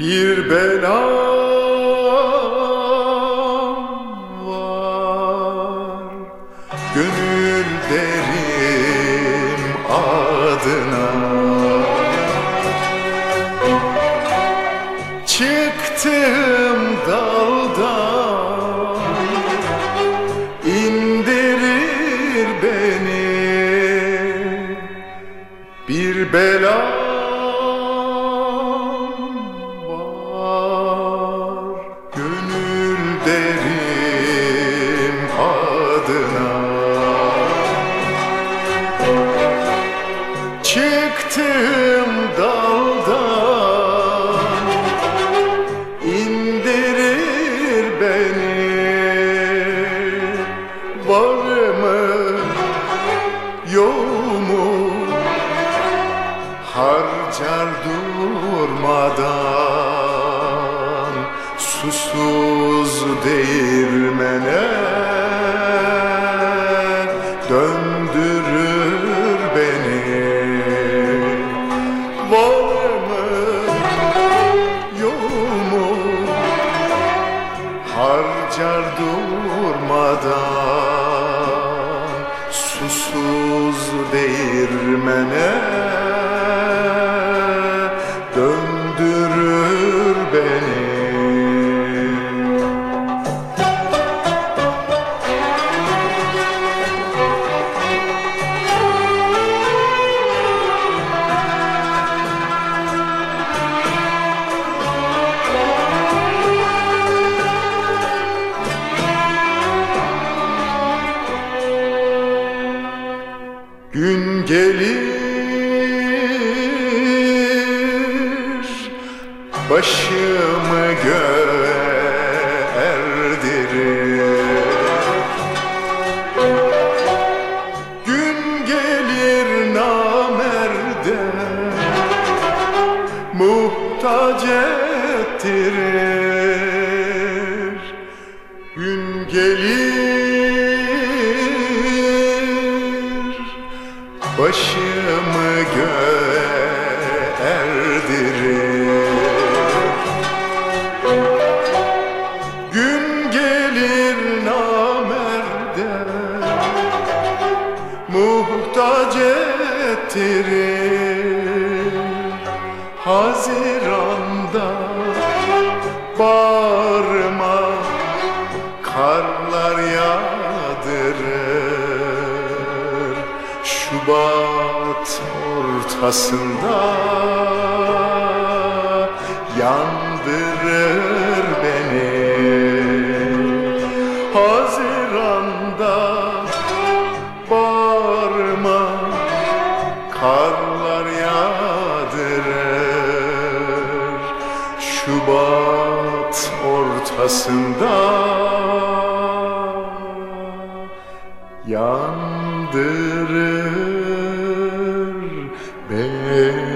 bir belam var. Gönül derim adına. Çıktım daldan. İndirir beni bir bela. Derim adına. Çıktım daldan indirir beni Var mı yok mu harcar durmadan susuz değirmene döndürür beni. Var mı yok mu harcar durmadan. Susuz değirmene Gün gelir başımı göğe erdirir Gün gelir namerde muhtaç ettirir. Gün gelir başımı göğe erdirir Gün gelir namerde muhtaç ettirir. Haziranda bağırma karlar Şubat ortasında yandırır beni. Haziranda bağırma karlar yağdırır. Şubat ortasında yandırır beni